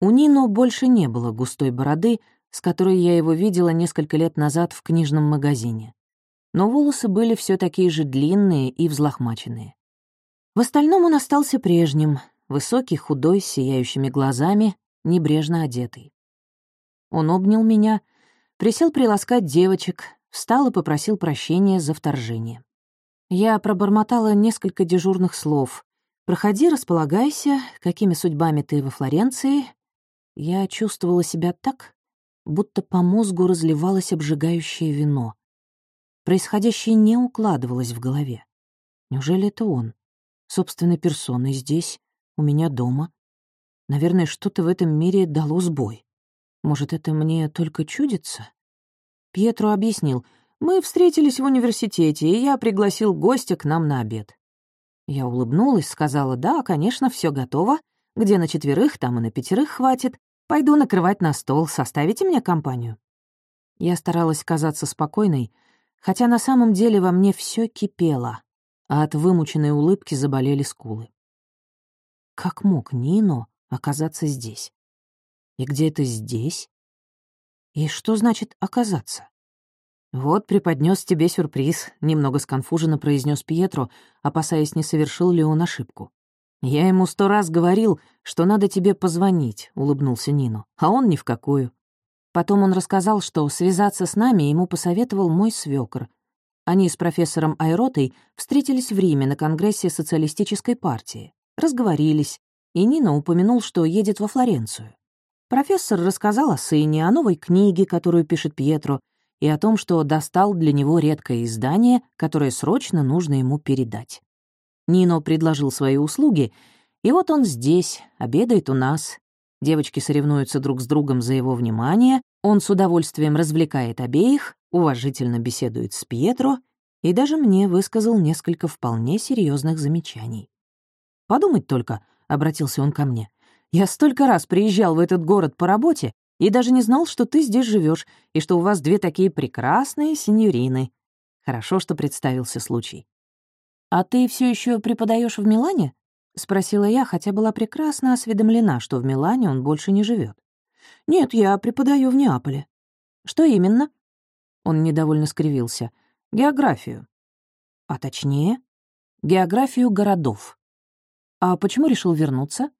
У Нино больше не было густой бороды, с которой я его видела несколько лет назад в книжном магазине. Но волосы были все такие же длинные и взлохмаченные. В остальном он остался прежним, высокий, худой, с сияющими глазами, небрежно одетый. Он обнял меня, присел приласкать девочек, встал и попросил прощения за вторжение. Я пробормотала несколько дежурных слов. «Проходи, располагайся, какими судьбами ты во Флоренции?» Я чувствовала себя так, будто по мозгу разливалось обжигающее вино. Происходящее не укладывалось в голове. Неужели это он? Собственной персоной здесь, у меня дома. Наверное, что-то в этом мире дало сбой. Может, это мне только чудится? Пьетро объяснил, мы встретились в университете, и я пригласил гостя к нам на обед. Я улыбнулась, сказала, да, конечно, все готово. Где на четверых, там и на пятерых хватит. Пойду накрывать на стол, составите мне компанию. Я старалась казаться спокойной, хотя на самом деле во мне все кипело, а от вымученной улыбки заболели скулы. Как мог Нино оказаться здесь? И где это здесь? И что значит «оказаться»? «Вот преподнес тебе сюрприз», — немного сконфуженно произнес Пьетро, опасаясь, не совершил ли он ошибку. «Я ему сто раз говорил, что надо тебе позвонить», — улыбнулся Нино, а он ни в какую. Потом он рассказал, что связаться с нами ему посоветовал мой свёкор. Они с профессором Айротой встретились в Риме на Конгрессе социалистической партии, разговорились, и Нино упомянул, что едет во Флоренцию. Профессор рассказал о сыне, о новой книге, которую пишет Пьетро, и о том, что достал для него редкое издание, которое срочно нужно ему передать. Нино предложил свои услуги, и вот он здесь, обедает у нас. Девочки соревнуются друг с другом за его внимание, он с удовольствием развлекает обеих, уважительно беседует с Пьетро и даже мне высказал несколько вполне серьезных замечаний. «Подумать только», — обратился он ко мне, я столько раз приезжал в этот город по работе и даже не знал, что ты здесь живешь и что у вас две такие прекрасные сеньорины. Хорошо, что представился случай. «А ты все еще преподаешь в Милане?» — спросила я, хотя была прекрасно осведомлена, что в Милане он больше не живет. «Нет, я преподаю в Неаполе». «Что именно?» Он недовольно скривился. «Географию». «А точнее?» «Географию городов». «А почему решил вернуться?»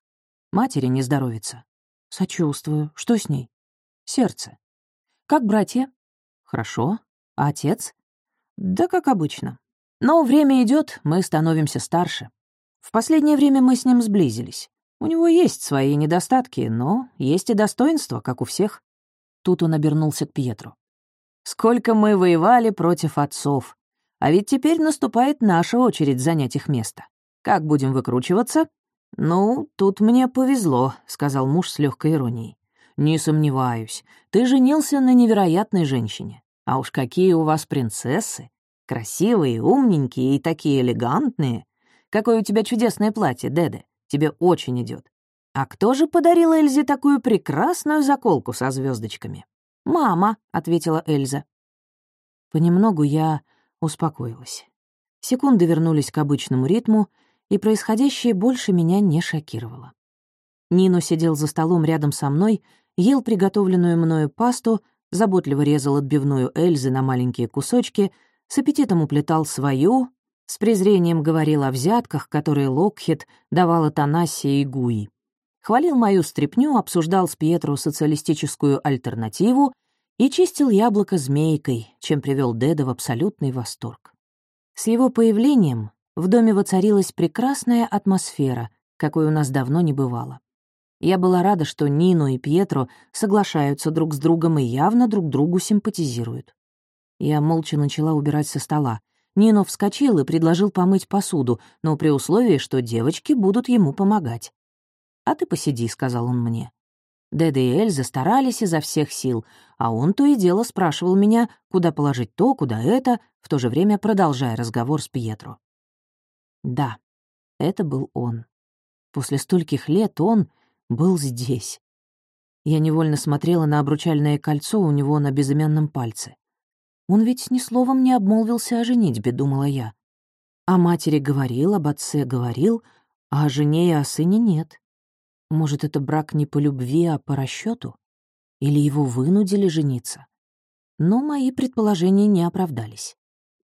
Матери не здоровится. Сочувствую. Что с ней? Сердце. Как братья? Хорошо. А отец? Да как обычно. Но время идет, мы становимся старше. В последнее время мы с ним сблизились. У него есть свои недостатки, но есть и достоинства, как у всех. Тут он обернулся к Пьетру. «Сколько мы воевали против отцов. А ведь теперь наступает наша очередь занять их место. Как будем выкручиваться? «Ну, тут мне повезло», — сказал муж с легкой иронией. «Не сомневаюсь. Ты женился на невероятной женщине. А уж какие у вас принцессы! Красивые, умненькие и такие элегантные. Какое у тебя чудесное платье, Деде. Тебе очень идет. А кто же подарил Эльзе такую прекрасную заколку со звездочками? «Мама», — ответила Эльза. Понемногу я успокоилась. Секунды вернулись к обычному ритму, и происходящее больше меня не шокировало. Нино сидел за столом рядом со мной, ел приготовленную мною пасту, заботливо резал отбивную Эльзы на маленькие кусочки, с аппетитом уплетал свою, с презрением говорил о взятках, которые Локхит давала Танасе и Гуи. Хвалил мою стряпню, обсуждал с Пьетро социалистическую альтернативу и чистил яблоко змейкой, чем привел Деда в абсолютный восторг. С его появлением в доме воцарилась прекрасная атмосфера, какой у нас давно не бывало. Я была рада, что Нино и Пьетро соглашаются друг с другом и явно друг другу симпатизируют. Я молча начала убирать со стола. Нино вскочил и предложил помыть посуду, но при условии, что девочки будут ему помогать. «А ты посиди», — сказал он мне. Деда и Эльза старались изо всех сил, а он то и дело спрашивал меня, куда положить то, куда это, в то же время продолжая разговор с Пьетро. Да, это был он. После стольких лет он был здесь. Я невольно смотрела на обручальное кольцо у него на безымянном пальце. Он ведь ни словом не обмолвился о женитьбе, думала я. О матери говорил, об отце говорил, а о жене и о сыне нет. Может, это брак не по любви, а по расчету? Или его вынудили жениться? Но мои предположения не оправдались.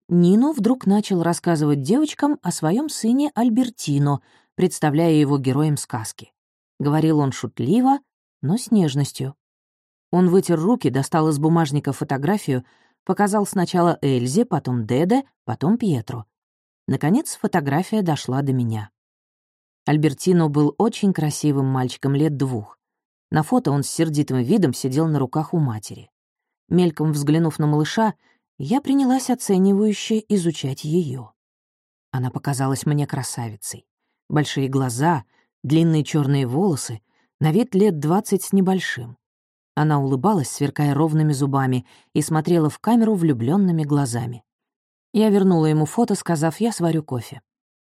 Нино вдруг начал рассказывать девочкам о своем сыне Альбертино, представляя его героем сказки. Говорил он шутливо, но с нежностью. Он вытер руки, достал из бумажника фотографию, показал сначала Эльзе, потом Деде, потом Пьетро. Наконец фотография дошла до меня. Альбертино был очень красивым мальчиком лет двух. На фото он с сердитым видом сидел на руках у матери. Мельком взглянув на малыша, я принялась оценивающе изучать ее. Она показалась мне красавицей. Большие глаза, длинные черные волосы, на вид лет двадцать с небольшим. Она улыбалась, сверкая ровными зубами, и смотрела в камеру влюбленными глазами. Я вернула ему фото, сказав, я сварю кофе.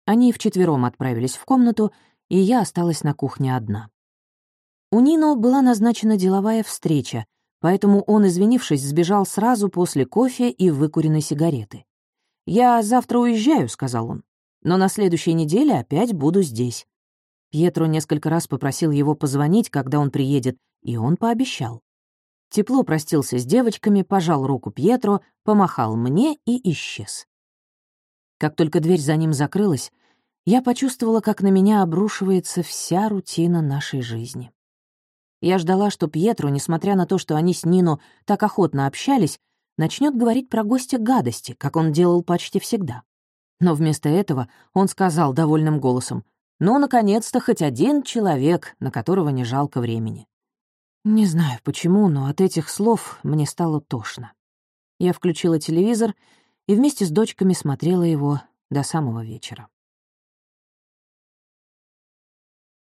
Они вчетвером отправились в комнату, и я осталась на кухне одна. У Нино была назначена деловая встреча, поэтому он, извинившись, сбежал сразу после кофе и выкуренной сигареты. «Я завтра уезжаю», — сказал он, «но на следующей неделе опять буду здесь». Пьетро несколько раз попросил его позвонить, когда он приедет, и он пообещал. Тепло простился с девочками, пожал руку Пьетро, помахал мне и исчез. Как только дверь за ним закрылась, я почувствовала, как на меня обрушивается вся рутина нашей жизни. Я ждала, что Пьетро, несмотря на то, что они с Нино так охотно общались, начнет говорить про гостя гадости, как он делал почти всегда. Но вместо этого он сказал довольным голосом, «Ну, наконец-то, хоть один человек, на которого не жалко времени». Не знаю почему, но от этих слов мне стало тошно. Я включила телевизор и вместе с дочками смотрела его до самого вечера.